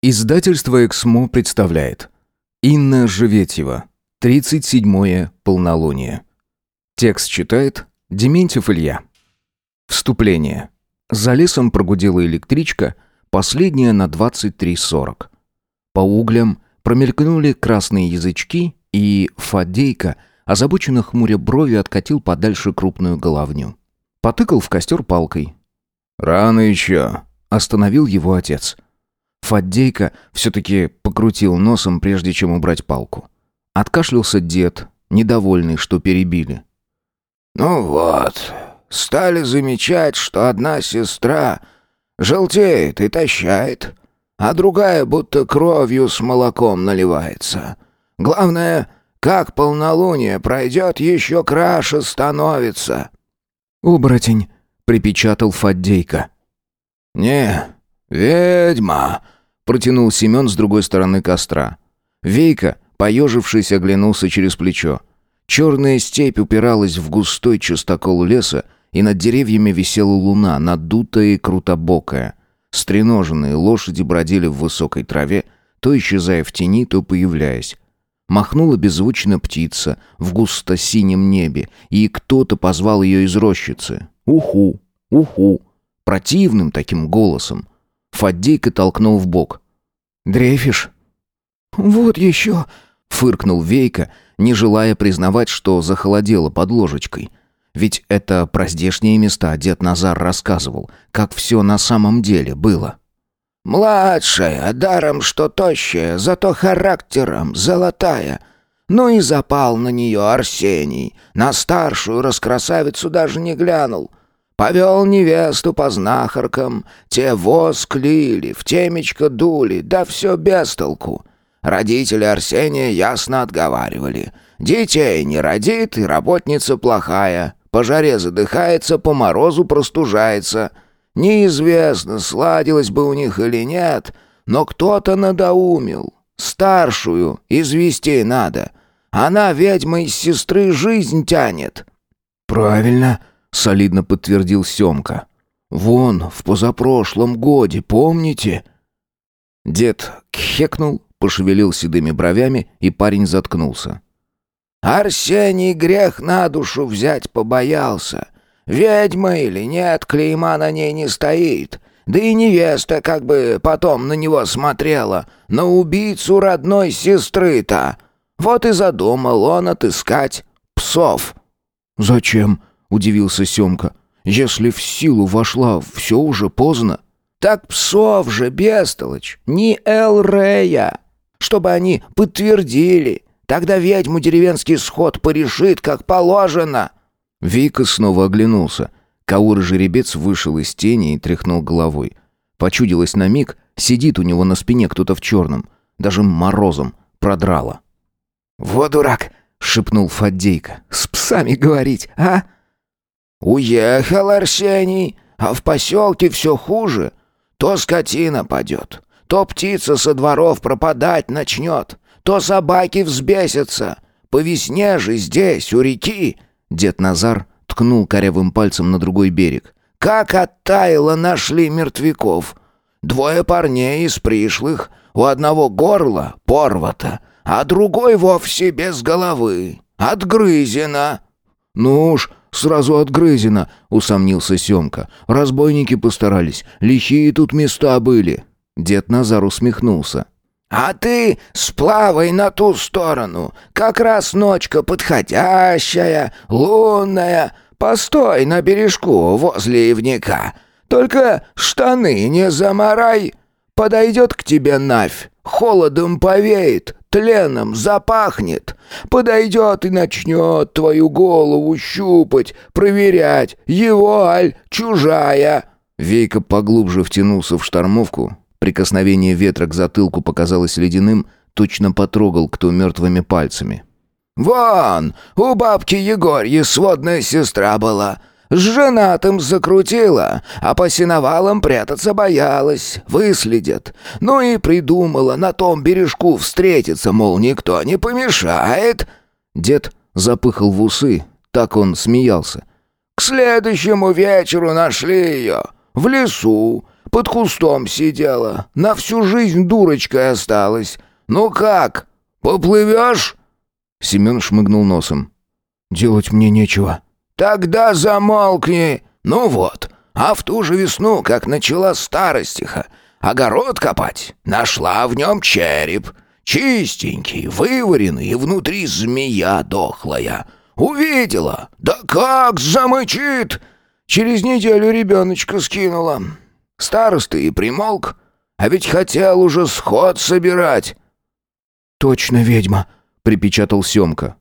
Издательство «Эксмо» представляет Инна Живетьева «37-е полнолуние». Текст читает Дементьев Илья. Вступление. За лесом прогудела электричка, последняя на 23.40. По углям промелькнули красные язычки, и Фадейка, озабоченно хмуря брови, откатил подальше крупную головню. Потыкал в костер палкой. «Рано еще», — остановил его отец. — Фаддейка все-таки покрутил носом, прежде чем убрать палку. Откашлялся дед, недовольный, что перебили. «Ну вот, стали замечать, что одна сестра желтеет и тащает, а другая будто кровью с молоком наливается. Главное, как полнолуние пройдет, еще краше становится». «Оборотень», — припечатал Фаддейка. «Не, ведьма», Протянул Семен с другой стороны костра. Вейка, поежившись, оглянулся через плечо. Черная степь упиралась в густой чистокол леса, и над деревьями висела луна, надутая и крутобокая. Стреноженные лошади бродили в высокой траве, то исчезая в тени, то появляясь. Махнула беззвучно птица в густо-синем небе, и кто-то позвал ее из рощицы. «Уху! Уху!» Противным таким голосом. Фаддейка толкнул в бок. «Дрейфишь?» «Вот еще!» — фыркнул Вейка, не желая признавать, что захолодело под ложечкой. Ведь это про здешние места дед Назар рассказывал, как все на самом деле было. «Младшая, даром что тощая, зато характером золотая. Ну и запал на нее Арсений. На старшую раскрасавицу даже не глянул. Повел невесту по знахаркам, те воск лили, в темечко дули, да все без толку. Родители Арсения ясно отговаривали. Детей не родит, и работница плохая. По жаре задыхается, по морозу простужается. Неизвестно, сладилось бы у них или нет, но кто-то надоумил. Старшую извести надо. Она ведьма из сестры жизнь тянет. «Правильно», — солидно подтвердил Семка. «Вон, в позапрошлом годе, помните?» Дед кхекнул, пошевелил седыми бровями, и парень заткнулся. «Арсений грех на душу взять побоялся. Ведьма или нет, клейма на ней не стоит. Да и невеста как бы потом на него смотрела, на убийцу родной сестры-то. Вот и задумал он отыскать псов». «Зачем?» — удивился Семка. «Если в силу вошла, все уже поздно». «Так псов же, бестолочь, не Эл-Рея, чтобы они подтвердили. Тогда ведьму деревенский сход порешит, как положено». Вика снова оглянулся. Каур-жеребец вышел из тени и тряхнул головой. Почудилось на миг, сидит у него на спине кто-то в черном. Даже морозом продрало. «Вот дурак!» — шепнул Фадейка. «С псами говорить, а?» «Уехал Арсений, а в поселке все хуже. То скотина падет, то птица со дворов пропадать начнет, то собаки взбесятся. По весне же здесь, у реки...» Дед Назар ткнул корявым пальцем на другой берег. «Как оттаяло нашли мертвяков. Двое парней из пришлых, у одного горло порвато, а другой вовсе без головы, отгрызено». «Ну уж, сразу отгрызено», — усомнился Семка. «Разбойники постарались, лихие тут места были». Дед Назар усмехнулся. «А ты сплавай на ту сторону. Как раз ночка подходящая, лунная. Постой на бережку возле ивника. Только штаны не заморай. Подойдет к тебе Навь, холодом повеет, тленом запахнет. Подойдет и начнет твою голову щупать, проверять, его аль чужая». Вейка поглубже втянулся в штормовку. Прикосновение ветра к затылку показалось ледяным, точно потрогал кто мертвыми пальцами. «Вон, у бабки Егорьи сводная сестра была. С женатым закрутила, а по сеновалам прятаться боялась, выследят. Ну и придумала на том бережку встретиться, мол, никто не помешает». Дед запыхал в усы, так он смеялся. «К следующему вечеру нашли ее. В лесу. Под кустом сидела. На всю жизнь дурочкой осталась. Ну как, поплывешь?» Семен шмыгнул носом. «Делать мне нечего». «Тогда замолкни. Ну вот, а в ту же весну, как начала старостиха, огород копать, нашла в нем череп. Чистенький, вываренный, и внутри змея дохлая. Увидела, да как замычит!» Через неделю ребеночка скинула. Староста и примолк, а ведь хотел уже сход собирать. «Точно ведьма», — припечатал Семка.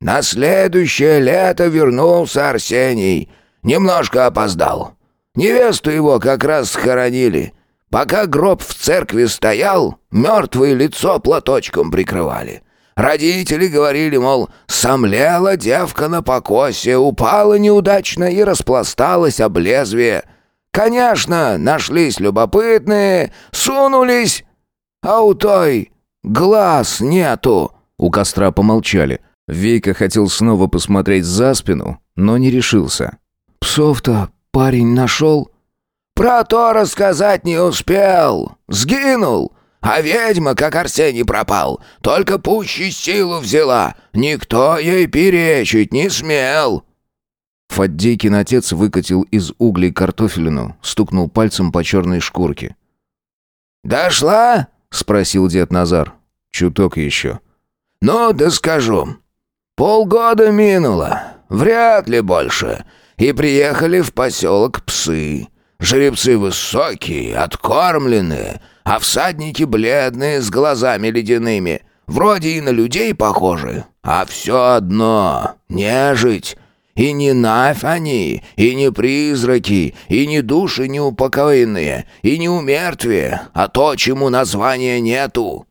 На следующее лето вернулся Арсений. Немножко опоздал. Невесту его как раз схоронили. Пока гроб в церкви стоял, мертвое лицо платочком прикрывали. Родители говорили, мол, сомлела девка на покосе, упала неудачно и распласталась об лезвие. Конечно, нашлись любопытные, сунулись, а у той глаз нету. У костра помолчали. Вейка хотел снова посмотреть за спину, но не решился. «Псов-то парень нашел?» «Про то рассказать не успел. Сгинул. А ведьма, как Арсений пропал, только пуще силу взяла. Никто ей перечить не смел». Фаддейкин отец выкатил из углей картофелину, стукнул пальцем по черной шкурке. «Дошла?» — спросил дед Назар. «Чуток еще». «Ну, да скажу. Полгода минуло, вряд ли больше, и приехали в поселок псы. Жеребцы высокие, откормленные, а всадники бледные, с глазами ледяными. Вроде и на людей похожи, а все одно — нежить. И не навь они, и не призраки, и не души неупокоенные, и не умертвие, а то, чему названия нету.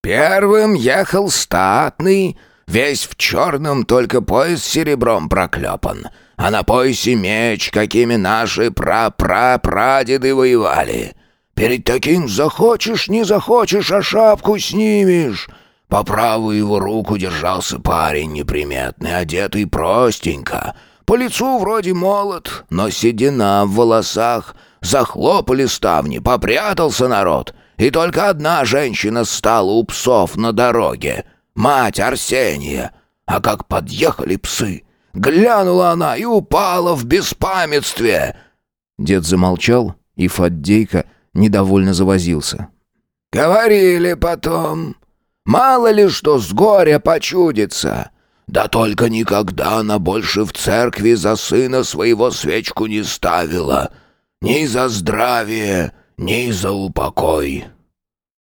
Первым ехал статный, весь в черном, только пояс серебром проклепан, а на поясе меч, какими наши пра-пра-прадеды воевали. Перед таким захочешь, не захочешь, а шапку снимешь». По правую его руку держался парень неприметный, одетый простенько. По лицу вроде молод, но седина в волосах. Захлопали ставни, попрятался народ. И только одна женщина стала у псов на дороге. Мать Арсения. А как подъехали псы, глянула она и упала в беспамятстве. Дед замолчал, и Фаддейка недовольно завозился. «Говорили потом, Мало ли что с горя почудится. Да только никогда она больше в церкви за сына своего свечку не ставила. Ни за здравие, ни за упокой.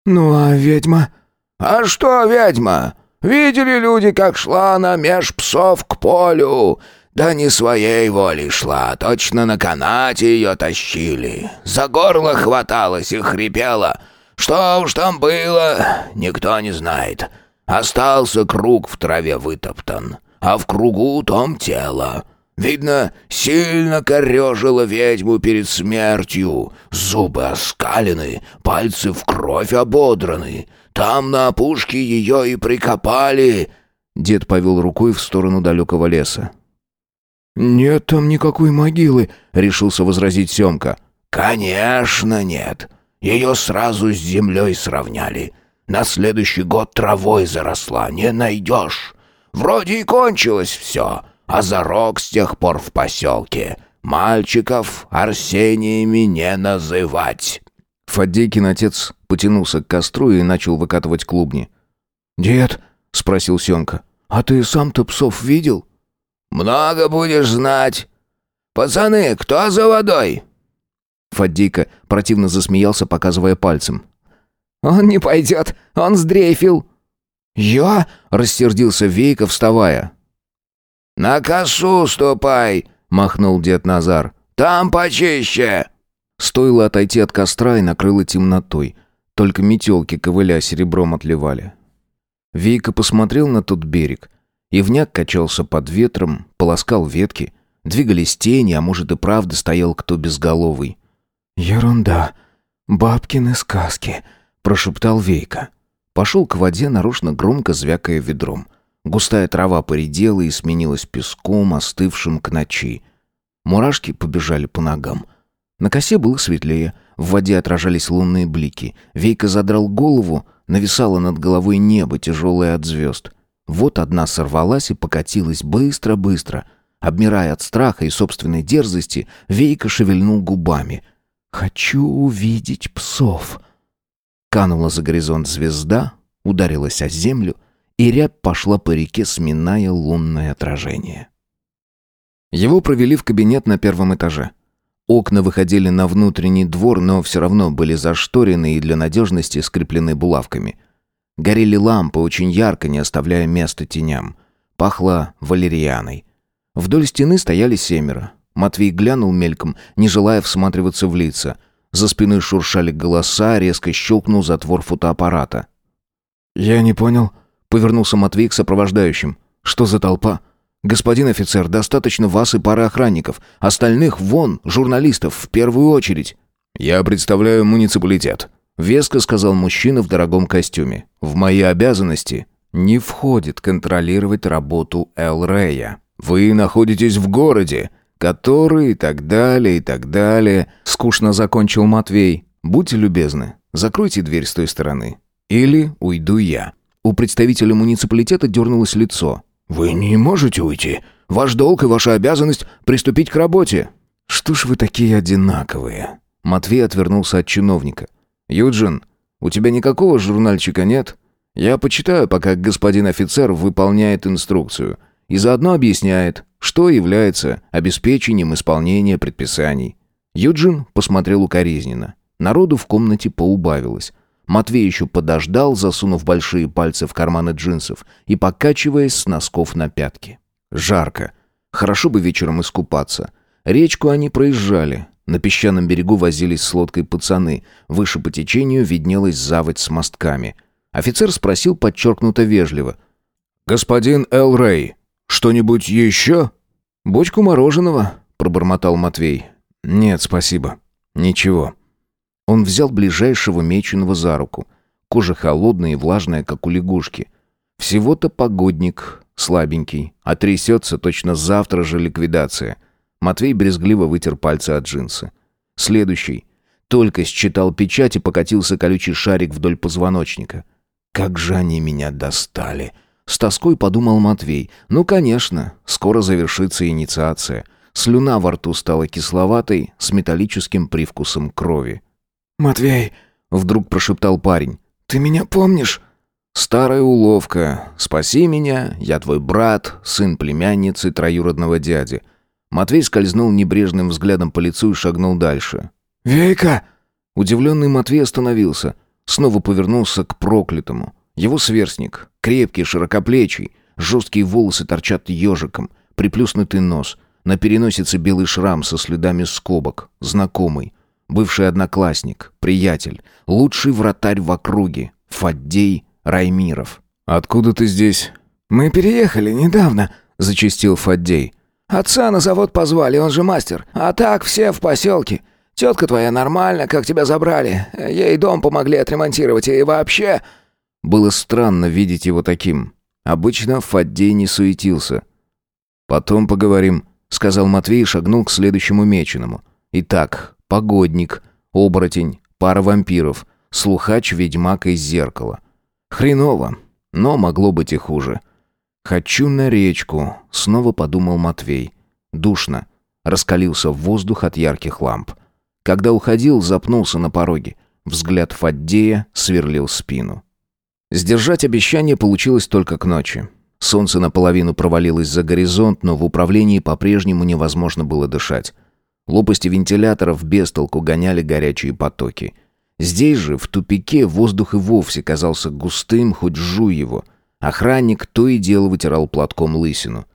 «Ну а ведьма?» «А что ведьма? Видели люди, как шла она меж псов к полю?» Да не своей волей шла, точно на канате ее тащили. За горло хваталась и хрипела — что уж там было, никто не знает. Остался круг в траве вытоптан, а в кругу том тело. Видно, сильно корежило ведьму перед смертью. Зубы оскалены, пальцы в кровь ободраны. Там на опушке ее и прикопали. Дед повел рукой в сторону далекого леса. «Нет там никакой могилы», — решился возразить Семка. «Конечно нет. Ее сразу с землей сравняли. На следующий год травой заросла, не найдешь. Вроде и кончилось все, а зарок с тех пор в поселке. Мальчиков Арсениями не называть». Фадейкин отец потянулся к костру и начал выкатывать клубни. «Дед», — спросил Семка, — «а ты сам-то псов видел?» «Много будешь знать. Пацаны, кто за водой?» Фаддейка противно засмеялся, показывая пальцем. «Он не пойдет, он сдрейфил». «Я?» — рассердился Вейка, вставая. «На косу ступай!» — махнул дед Назар. «Там почище!» Стоило отойти от костра и накрыло темнотой. Только метелки, ковыля, серебром отливали. Вейка посмотрел на тот берег. Ивняк качался под ветром, полоскал ветки. Двигались тени, а может и правда стоял кто безголовый. «Ерунда. Бабкины сказки», — прошептал Вейка. Пошел к воде, нарочно громко звякая ведром. Густая трава поредела и сменилась песком, остывшим к ночи. Мурашки побежали по ногам. На косе было светлее. В воде отражались лунные блики. Вейка задрал голову, нависало над головой небо, тяжелое от звезд. Вот одна сорвалась и покатилась быстро-быстро. Обмирая от страха и собственной дерзости, Вейка шевельнул губами. «Хочу увидеть псов». Канула за горизонт звезда, ударилась о землю, и рябь пошла по реке, сминая лунное отражение. Его провели в кабинет на первом этаже. Окна выходили на внутренний двор, но все равно были зашторены и для надежности скреплены булавками. Горели лампы очень ярко, не оставляя места теням. Пахло валерианой. Вдоль стены стояли семеро. Матвей глянул мельком, не желая всматриваться в лица. За спиной шуршали голоса, резко щелкнул затвор фотоаппарата. «Я не понял», — повернулся Матвей к сопровождающим. «Что за толпа?» «Господин офицер, достаточно вас и пары охранников. Остальных вон, журналистов, в первую очередь». «Я представляю муниципалитет», — веско сказал мужчина в дорогом костюме. «В мои обязанности не входит контролировать работу Эл Рея. Вы находитесь в городе, который и так далее, и так далее». Скучно закончил Матвей. «Будьте любезны, закройте дверь с той стороны. Или уйду я». У представителя муниципалитета дернулось лицо. «Вы не можете уйти. Ваш долг и ваша обязанность приступить к работе». «Что ж вы такие одинаковые?» Матвей отвернулся от чиновника. «Юджин, у тебя никакого журнальчика нет? Я почитаю, пока господин офицер выполняет инструкцию и заодно объясняет, что является обеспечением исполнения предписаний». Юджин посмотрел укоризненно. Народу в комнате поубавилось. Матвей еще подождал, засунув большие пальцы в карманы джинсов и покачиваясь с носков на пятки. Жарко. Хорошо бы вечером искупаться. Речку они проезжали. На песчаном берегу возились с лодкой пацаны. Выше по течению виднелась заводь с мостками. Офицер спросил подчеркнуто вежливо. «Господин Эл Рэй, что-нибудь еще?» «Бочку мороженого», — пробормотал Матвей. «Нет, спасибо. Ничего». Он взял ближайшего меченого за руку. Кожа холодная и влажная, как у лягушки. Всего-то погодник, слабенький, а трясется точно завтра же ликвидация. Матвей брезгливо вытер пальцы от джинсы. Следующий. Только считал печать и покатился колючий шарик вдоль позвоночника. «Как же они меня достали!» С тоской подумал Матвей. «Ну, конечно, скоро завершится инициация». Слюна во рту стала кисловатой, с металлическим привкусом крови. «Матвей!» — вдруг прошептал парень. «Ты меня помнишь?» «Старая уловка. Спаси меня, я твой брат, сын племянницы троюродного дяди». Матвей скользнул небрежным взглядом по лицу и шагнул дальше. «Вейка!» Удивленный Матвей остановился. Снова повернулся к проклятому. Его сверстник, крепкий, широкоплечий, жесткие волосы торчат ежиком, приплюснутый нос, на переносице белый шрам со следами скобок, знакомый. Бывший одноклассник, приятель, лучший вратарь в округе, Фаддей Раймиров. «Откуда ты здесь?» «Мы переехали недавно», — зачастил Фаддей. «Отца на завод позвали, он же мастер. А так все в поселке. Тетка твоя нормально, как тебя забрали. Ей дом помогли отремонтировать и вообще...» Было странно видеть его таким. Обычно Фаддей не суетился. «Потом поговорим», — сказал Матвей и шагнул к следующему меченому. «Итак, Погодник, оборотень, пара вампиров, слухач-ведьмак из зеркала. Хреново, но могло быть и хуже. «Хочу на речку», — снова подумал Матвей. Душно. Раскалился воздух от ярких ламп. Когда уходил, запнулся на пороге. Взгляд Фаддея сверлил спину. Сдержать обещание получилось только к ночи. Солнце наполовину провалилось за горизонт, но в управлении по-прежнему невозможно было дышать. Лопасти вентиляторов без толку гоняли горячие потоки. Здесь же, в тупике, воздух и вовсе казался густым, хоть жуй его. Охранник то и дело вытирал платком лысину.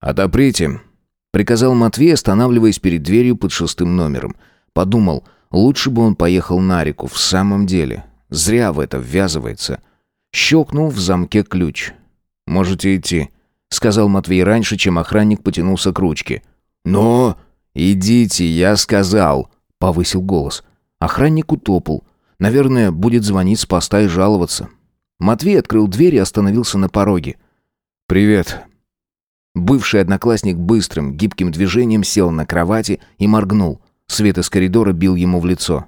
«Отоприте», — приказал Матвей, останавливаясь перед дверью под шестым номером. Подумал, лучше бы он поехал на реку, в самом деле. Зря в это ввязывается. Щелкнул в замке ключ. «Можете идти», — сказал Матвей раньше, чем охранник потянулся к ручке. «Но...» «Идите, я сказал», — повысил голос. Охранник утопал. Наверное, будет звонить с поста и жаловаться. Матвей открыл дверь и остановился на пороге. «Привет». Бывший одноклассник быстрым, гибким движением сел на кровати и моргнул. Свет из коридора бил ему в лицо.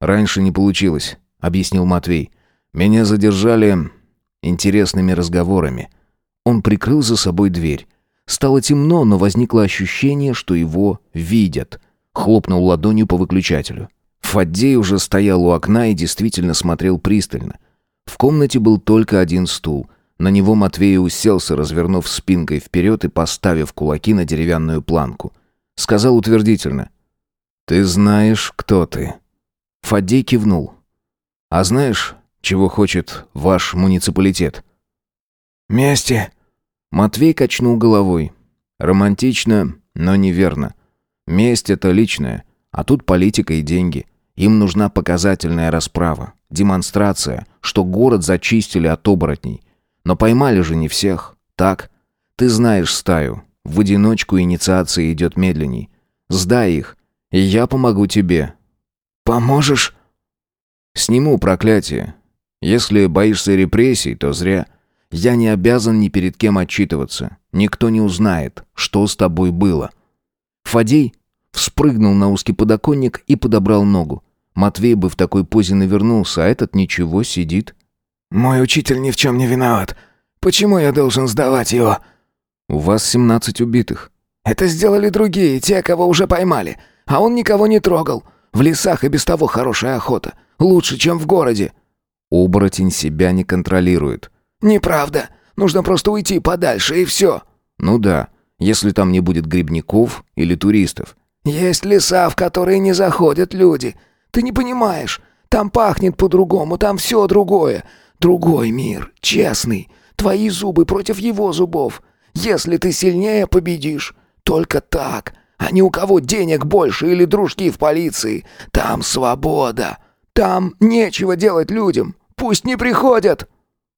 «Раньше не получилось», — объяснил Матвей. «Меня задержали интересными разговорами». Он прикрыл за собой дверь. Стало темно, но возникло ощущение, что его видят. Хлопнул ладонью по выключателю. Фаддей уже стоял у окна и действительно смотрел пристально. В комнате был только один стул. На него Матвей уселся, развернув спинкой вперед и поставив кулаки на деревянную планку. Сказал утвердительно. «Ты знаешь, кто ты». Фаддей кивнул. «А знаешь, чего хочет ваш муниципалитет?» «Мести». Матвей качнул головой. «Романтично, но неверно. Месть — это личное, а тут политика и деньги. Им нужна показательная расправа, демонстрация, что город зачистили от оборотней. Но поймали же не всех, так? Ты знаешь стаю. В одиночку инициация идет медленней. Сдай их, и я помогу тебе. Поможешь? Сниму проклятие. Если боишься репрессий, то зря. Я не обязан ни перед кем отчитываться. Никто не узнает, что с тобой было. Фадей вспрыгнул на узкий подоконник и подобрал ногу. Матвей бы в такой позе навернулся, а этот ничего, сидит. «Мой учитель ни в чем не виноват. Почему я должен сдавать его?» «У вас семнадцать убитых». «Это сделали другие, те, кого уже поймали. А он никого не трогал. В лесах и без того хорошая охота. Лучше, чем в городе». «Оборотень себя не контролирует». «Неправда. Нужно просто уйти подальше, и все». «Ну да, если там не будет грибников или туристов». «Есть леса, в которые не заходят люди. Ты не понимаешь. Там пахнет по-другому, там все другое. Другой мир, честный. Твои зубы против его зубов. Если ты сильнее, победишь. Только так. А не у кого денег больше или дружки в полиции. Там свобода. Там нечего делать людям. Пусть не приходят.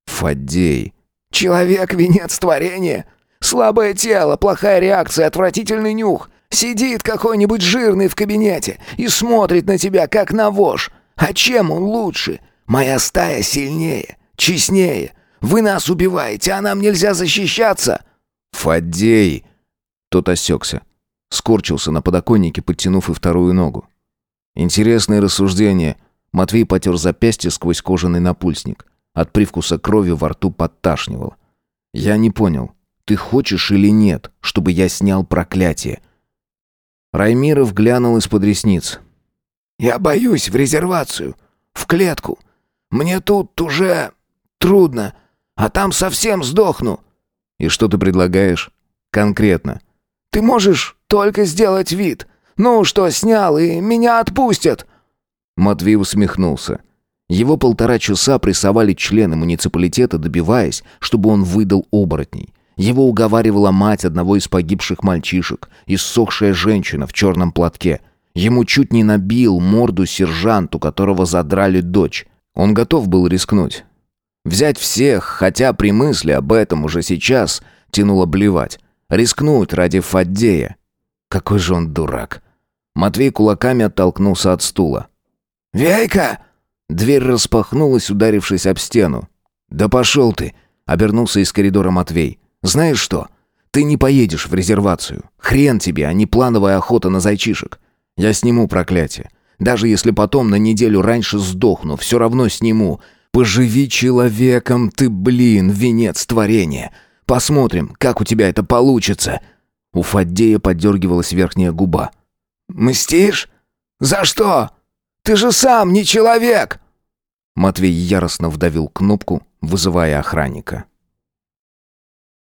Фадей. Человек — венец творения. Слабое тело, плохая реакция, отвратительный нюх. Сидит какой-нибудь жирный в кабинете и смотрит на тебя, как на вож. А чем он лучше? Моя стая сильнее, честнее. Вы нас убиваете, а нам нельзя защищаться!» «Фадей!» Тот осекся. Скорчился на подоконнике, подтянув и вторую ногу. Интересное рассуждение. Матвей потер запястье сквозь кожаный напульсник. От привкуса крови во рту подташнивало. «Я не понял, ты хочешь или нет, чтобы я снял проклятие?» Раймиров глянул из-под ресниц. «Я боюсь в резервацию, в клетку. Мне тут уже трудно, а там совсем сдохну». «И что ты предлагаешь? Конкретно?» «Ты можешь только сделать вид. Ну, что снял, и меня отпустят». Матвей усмехнулся. Его полтора часа прессовали члены муниципалитета, добиваясь, чтобы он выдал оборотней. Его уговаривала мать одного из погибших мальчишек, иссохшая женщина в черном платке. Ему чуть не набил морду сержанту, которого задрали дочь. Он готов был рискнуть. Взять всех, хотя при мысли об этом уже сейчас тянуло блевать. Рискнуть ради Фаддея. Какой же он дурак. Матвей кулаками оттолкнулся от стула. «Вейка!» Дверь распахнулась, ударившись об стену. «Да пошел ты!» — обернулся из коридора Матвей. «Знаешь что? Ты не поедешь в резервацию. Хрен тебе, а не плановая охота на зайчишек. Я сниму проклятие. Даже если потом на неделю раньше сдохну, все равно сниму. Поживи человеком ты, блин, венец творения. Посмотрим, как у тебя это получится». У Фаддея подергивалась верхняя губа. «Мстишь? За что? Ты же сам не человек!» Матвей яростно вдавил кнопку, вызывая охранника.